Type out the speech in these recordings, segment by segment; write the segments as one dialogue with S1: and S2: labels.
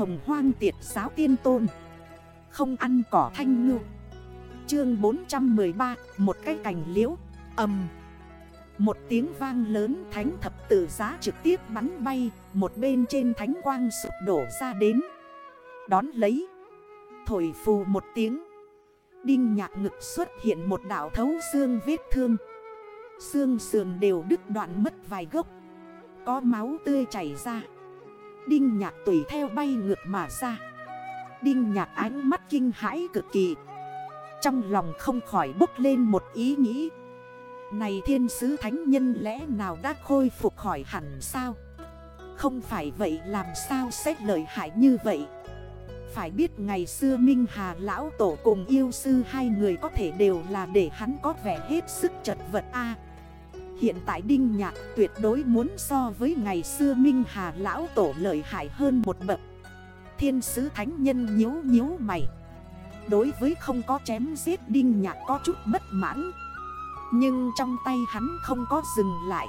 S1: hồng hoang tiệt giáo tiên tôn. Không ăn cỏ thanh ngư. Chương 413 Một cái cành liễu. Âm Một tiếng vang lớn thánh thập tử giá trực tiếp bắn bay, Một bên trên thánh quang sụp đổ ra đến. Đón lấy. Thổi phù một tiếng. Đinh nhạc ngực xuất hiện một đảo thấu xương vết thương. Xương sườn đều đứt đoạn mất vài gốc. Có máu tươi chảy ra. Đinh nhạc tùy theo bay ngược mà ra. Đinh nhạc ánh mắt kinh hãi cực kỳ. Trong lòng không khỏi bốc lên một ý nghĩ. Này thiên sứ thánh nhân lẽ nào đã khôi phục khỏi hẳn sao? Không phải vậy làm sao xét lợi hại như vậy? Phải biết ngày xưa Minh Hà Lão Tổ cùng yêu sư hai người có thể đều là để hắn có vẻ hết sức chật vật a. Hiện tại Đinh Nhạc tuyệt đối muốn so với ngày xưa Minh Hà Lão Tổ lợi hại hơn một bậc. Thiên sứ thánh nhân nhếu nhếu mày. Đối với không có chém giết Đinh Nhạc có chút bất mãn. Nhưng trong tay hắn không có dừng lại.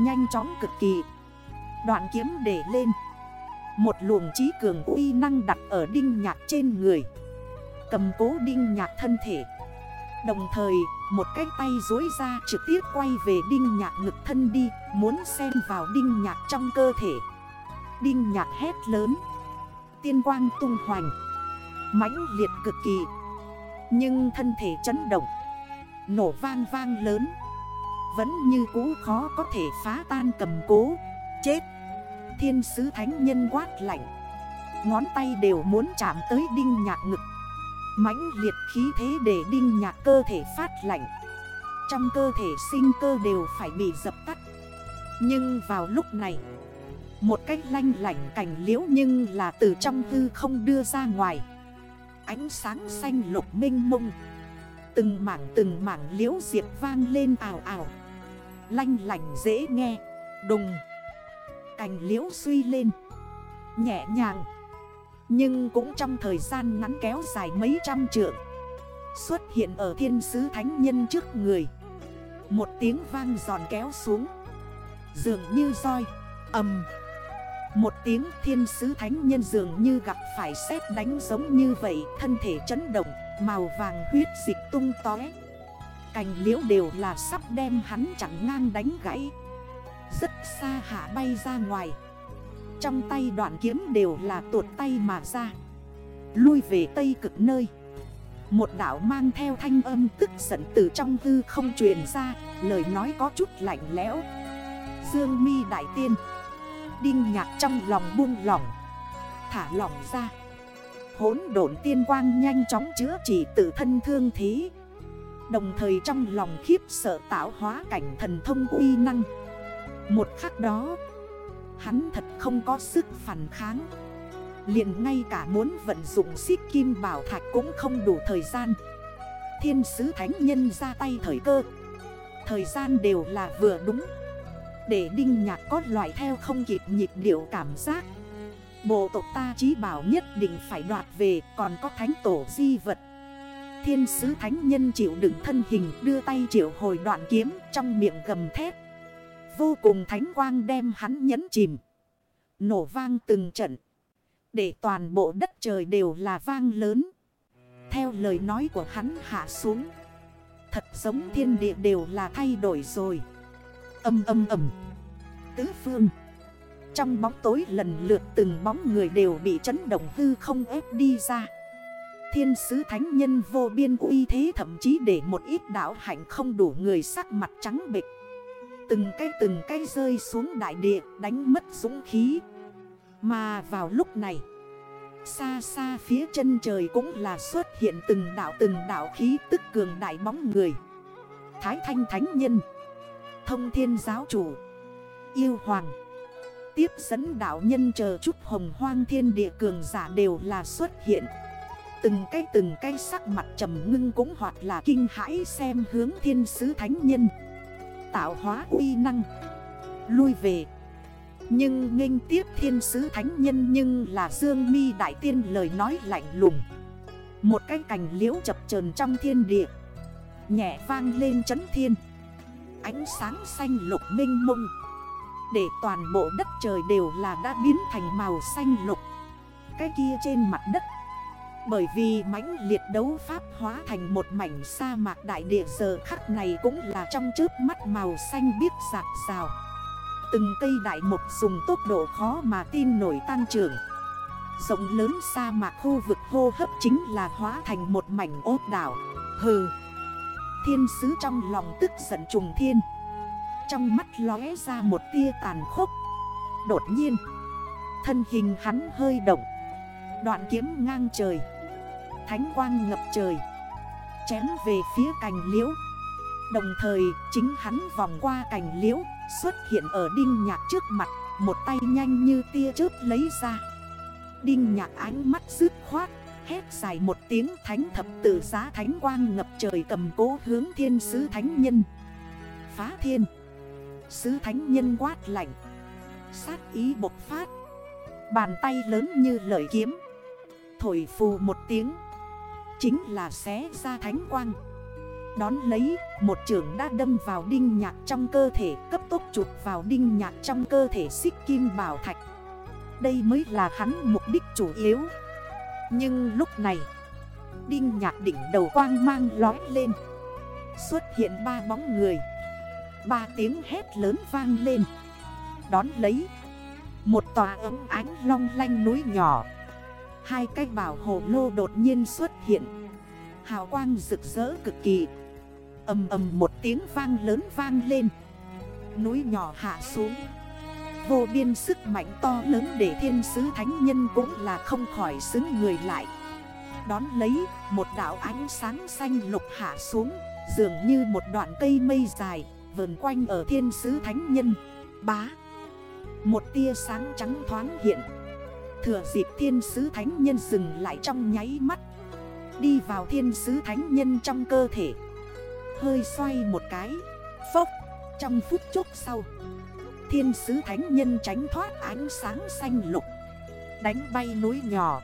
S1: Nhanh chóng cực kỳ. Đoạn kiếm để lên. Một luồng trí cường uy năng đặt ở Đinh Nhạc trên người. Cầm cố Đinh Nhạc thân thể. Đồng thời, một cái tay dối ra trực tiếp quay về đinh nhạc ngực thân đi, Muốn xen vào đinh nhạc trong cơ thể. Đinh nhạc hét lớn. Tiên quang tung hoành. Mãnh liệt cực kỳ. Nhưng thân thể chấn động. Nổ vang vang lớn. Vẫn như cũ khó có thể phá tan cầm cố. Chết. Thiên sứ thánh nhân quát lạnh. Ngón tay đều muốn chạm tới đinh nhạc ngực mãnh liệt khí thế để đinh nhạc cơ thể phát lạnh. Trong cơ thể sinh cơ đều phải bị dập tắt. Nhưng vào lúc này, Một cách lanh lảnh cảnh liễu nhưng là từ trong hư không đưa ra ngoài. Ánh sáng xanh lục minh mông. Từng mảng từng mảng liễu diệp vang lên ảo ảo Lanh lảnh dễ nghe, Đùng. Cành liễu suy lên. Nhẹ nhàng nhưng cũng trong thời gian ngắn kéo dài mấy trăm trượng, Xuất hiện ở thiên sứ thánh nhân trước người. Một tiếng vang giòn kéo xuống, Dường như roi Âm Một tiếng thiên sứ thánh nhân dường như gặp phải xét đánh giống như vậy, Thân thể chấn động, Màu vàng huyết dịch tung tói Cành liễu đều là sắp đem hắn chẳng ngang đánh gãy. Rất xa hạ bay ra ngoài trong tay đoạn kiếm đều là tuột tay mà ra. Lui về tây cực nơi. Một đảo mang theo thanh âm tức giận từ trong hư không truyền ra, Lời nói có chút lạnh lẽo. Dương mi đại tiên. Đinh nhạc trong lòng buông lỏng. Thả lỏng ra. Hốn độn tiên quang nhanh chóng chữa trị tự thân thương thế Đồng thời trong lòng khiếp sợ tạo hóa cảnh thần thông uy năng. Một khắc đó Hắn thật không có sức phản kháng. Liền ngay cả muốn vận dụng xích kim bảo thạch cũng không đủ thời gian. Thiên sứ thánh nhân ra tay thời cơ. Thời gian đều là vừa đúng. Để đinh nhạc có loại theo không kịp nhịp điệu cảm giác. Bộ tộc ta chí bảo nhất định phải đoạt về, Còn có thánh tổ di vật. Thiên sứ thánh nhân chịu đựng thân hình, Đưa tay triệu hồi đoạn kiếm, Trong miệng gầm thép Vô cùng thánh quang đem hắn nhấn chìm. Nổ vang từng trận. Để toàn bộ đất trời đều là vang lớn. Theo lời nói của hắn hạ xuống. Thật giống thiên địa đều là thay đổi rồi. Âm âm ầm. Tứ phương. Trong bóng tối lần lượt từng bóng người đều bị chấn động hư không ép đi ra. Thiên sứ thánh nhân vô biên uy thế thậm chí để một ít đảo hạnh không đủ người sắc mặt trắng bịch. Từng cái từng cái rơi xuống đại địa, đánh mất dũng khí. Mà vào lúc này, Xa xa phía chân trời cũng là xuất hiện từng đảo từng đảo khí tức cường đại bóng người. Thái thanh thánh nhân, Thông thiên giáo chủ, Yêu hoàng. Tiếp dẫn đảo nhân chờ chút hồng hoang thiên địa cường giả đều là xuất hiện. Từng cái từng cái sắc mặt trầm ngưng cũng hoặc là kinh hãi xem hướng thiên sứ thánh nhân tạo hóa uy năng. Lui về. Nhưng nghênh tiếp thiên sứ thánh nhân nhưng là Dương mi Đại Tiên lời nói lạnh lùng. Một cái cành liễu chập chờn trong thiên địa. Nhẹ vang lên chấn thiên. Ánh sáng xanh lục minh mông. Để toàn bộ đất trời đều là đã biến thành màu xanh lục. Cái kia trên mặt đất bởi vì mãnh liệt đấu pháp hóa thành một mảnh sa mạc đại địa giờ khắc này cũng là trong chớp mắt màu xanh biếc giạc rào. Từng cây đại mục dùng tốc độ khó mà tin nổi tăng trưởng. Rộng lớn sa mạc khu vực hô hấp chính là hóa thành một mảnh ốt đảo. Hừ! Thiên sứ trong lòng tức giận trùng thiên. Trong mắt lóe ra một tia tàn khốc. Đột nhiên, Thân hình hắn hơi động. Đoạn kiếm ngang trời. Thánh quang ngập trời, Chém về phía cành liễu. Đồng thời, chính hắn vòng qua cành liễu, Xuất hiện ở đinh nhạc trước mặt, Một tay nhanh như tia chớp lấy ra. Đinh nhạc ánh mắt dứt khoát, Hét dài một tiếng thánh thập tự giá thánh quang ngập trời cầm cố hướng thiên sứ thánh nhân. Phá thiên. Sứ thánh nhân quát lạnh. Sát ý bộc phát. Bàn tay lớn như lợi kiếm. Thổi phù một tiếng. Chính là xé ra thánh quang. Đón lấy, một trường đã đâm vào đinh nhạc trong cơ thể, Cấp tốc chụp vào đinh nhạc trong cơ thể xích kim bảo thạch. Đây mới là hắn mục đích chủ yếu. Nhưng lúc này, Đinh nhạc đỉnh đầu quang mang lói lên. Xuất hiện ba bóng người. Ba tiếng hét lớn vang lên. Đón lấy, Một tòa ấm ánh long lanh núi nhỏ. Hai cái bảo hộ lô đột nhiên xuất hiện. Hào quang rực rỡ cực kỳ. Âm ầm một tiếng vang lớn vang lên. Núi nhỏ hạ xuống. Vô biên sức mạnh to lớn để thiên sứ thánh nhân cũng là không khỏi xứng người lại. Đón lấy, một đảo ánh sáng xanh lục hạ xuống, Dường như một đoạn cây mây dài, vờn quanh ở thiên sứ thánh nhân. Bá! Một tia sáng trắng thoáng hiện. Thừa dịp thiên sứ thánh nhân dừng lại trong nháy mắt. Đi vào thiên sứ thánh nhân trong cơ thể. Hơi xoay một cái. Phốc. Trong phút chốc sau, Thiên sứ thánh nhân tránh thoát ánh sáng xanh lục. Đánh bay núi nhỏ.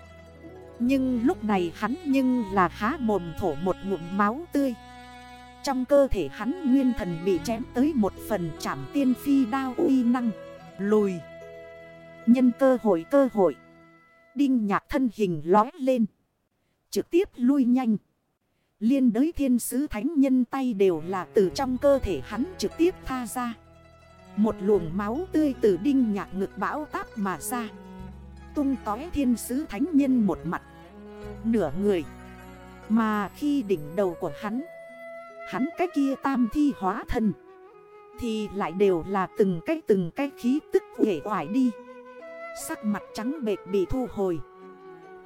S1: Nhưng lúc này hắn nhưng là há mồm thổ một ngụm máu tươi. Trong cơ thể hắn nguyên thần bị chém tới một phần chảm tiên phi đao uy năng. Lùi. Nhân cơ hội cơ hội. Đinh nhạc thân hình lói lên. Trực tiếp lui nhanh. Liên đới thiên sứ thánh nhân tay đều là từ trong cơ thể hắn trực tiếp tha ra. Một luồng máu tươi từ đinh nhạc ngực bão táp mà ra. Tung tói thiên sứ thánh nhân một mặt. Nửa người. Mà khi đỉnh đầu của hắn Hắn cái kia tam thi hóa thân, Thì lại đều là từng cái từng cái khí tức nghệ hoài đi. Sắc mặt trắng bệt bị thu hồi.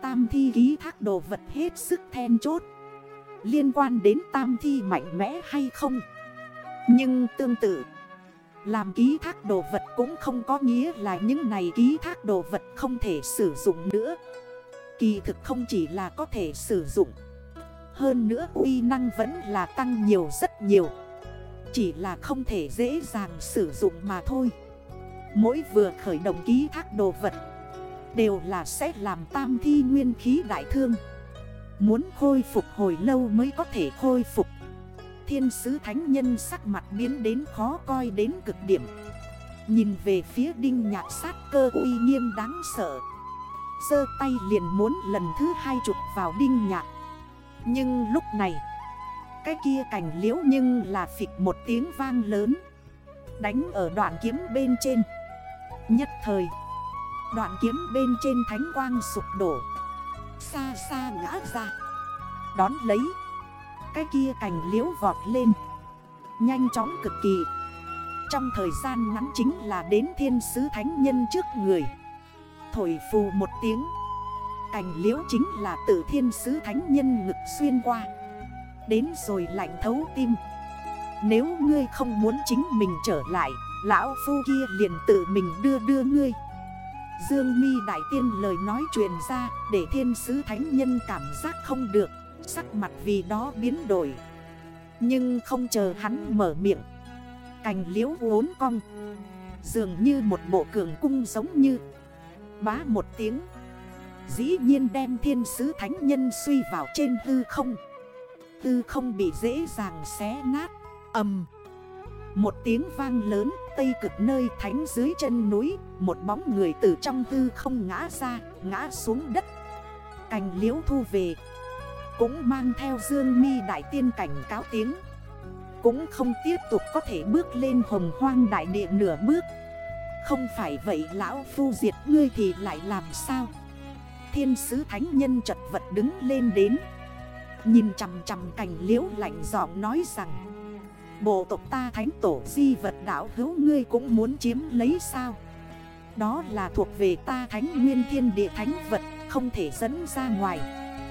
S1: Tam thi ký thác đồ vật hết sức then chốt. Liên quan đến tam thi mạnh mẽ hay không? Nhưng tương tự, Làm ký thác đồ vật cũng không có nghĩa là những này ký thác đồ vật không thể sử dụng nữa. Kỳ thực không chỉ là có thể sử dụng, Hơn nữa uy năng vẫn là tăng nhiều rất nhiều. Chỉ là không thể dễ dàng sử dụng mà thôi. Mỗi vừa khởi động ký thác đồ vật Đều là sẽ làm tam thi nguyên khí đại thương. Muốn khôi phục hồi lâu mới có thể khôi phục. Thiên sứ thánh nhân sắc mặt biến đến khó coi đến cực điểm. Nhìn về phía đinh nhạc sát cơ uy nghiêm đáng sợ. Sơ tay liền muốn lần thứ hai chụp vào đinh nhạc. Nhưng lúc này, Cái kia cảnh liễu nhưng là phịch một tiếng vang lớn. Đánh ở đoạn kiếm bên trên. Nhất thời, Đoạn kiếm bên trên thánh quang sụp đổ. Xa xa ngã ra. Đón lấy, Cái kia cành liễu vọt lên. Nhanh chóng cực kỳ. Trong thời gian ngắn chính là đến thiên sứ thánh nhân trước người. Thổi phù một tiếng, Cành liễu chính là tự thiên sứ thánh nhân ngực xuyên qua. Đến rồi lạnh thấu tim. Nếu ngươi không muốn chính mình trở lại Lão phu kia liền tự mình đưa đưa ngươi. Dương mi đại tiên lời nói truyền ra Để thiên sứ thánh nhân cảm giác không được, Sắc mặt vì đó biến đổi. Nhưng không chờ hắn mở miệng, Cành liễu uốn cong, Dường như một bộ cường cung giống như, Bá một tiếng, Dĩ nhiên đem thiên sứ thánh nhân suy vào trên hư không. Hư không bị dễ dàng xé nát Âm một tiếng vang lớn, Tây cực nơi thánh dưới chân núi, Một bóng người từ trong tư không ngã ra, Ngã xuống đất. Cành liễu thu về, Cũng mang theo dương mi đại tiên cảnh cáo tiếng. Cũng không tiếp tục có thể bước lên hồng hoang đại địa nửa bước. Không phải vậy lão phu diệt ngươi thì lại làm sao? Thiên sứ thánh nhân chật vật đứng lên đến. Nhìn chằm chằm cành liễu lạnh giọng nói rằng Bộ tộc ta thánh tổ di vật đảo hữu ngươi cũng muốn chiếm lấy sao? Đó là thuộc về ta thánh nguyên thiên địa thánh vật, Không thể dẫn ra ngoài.